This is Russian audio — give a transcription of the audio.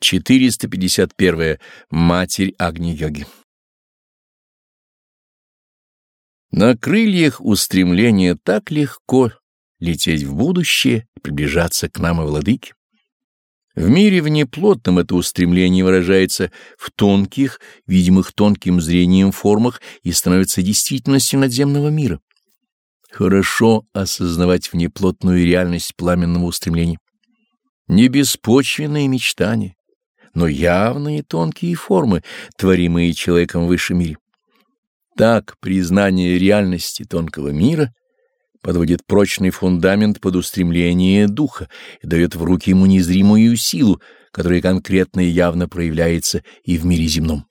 451. Матерь Агни-йоги На крыльях устремления так легко лететь в будущее и приближаться к нам и владыке. В мире внеплотном это устремление выражается в тонких, видимых тонким зрением формах и становится действительностью надземного мира. Хорошо осознавать внеплотную реальность пламенного устремления. Не беспочвенные мечтания, но явные тонкие формы, творимые человеком в высшем мире. Так признание реальности тонкого мира подводит прочный фундамент под устремление духа и дает в руки ему незримую силу, которая конкретно и явно проявляется и в мире земном.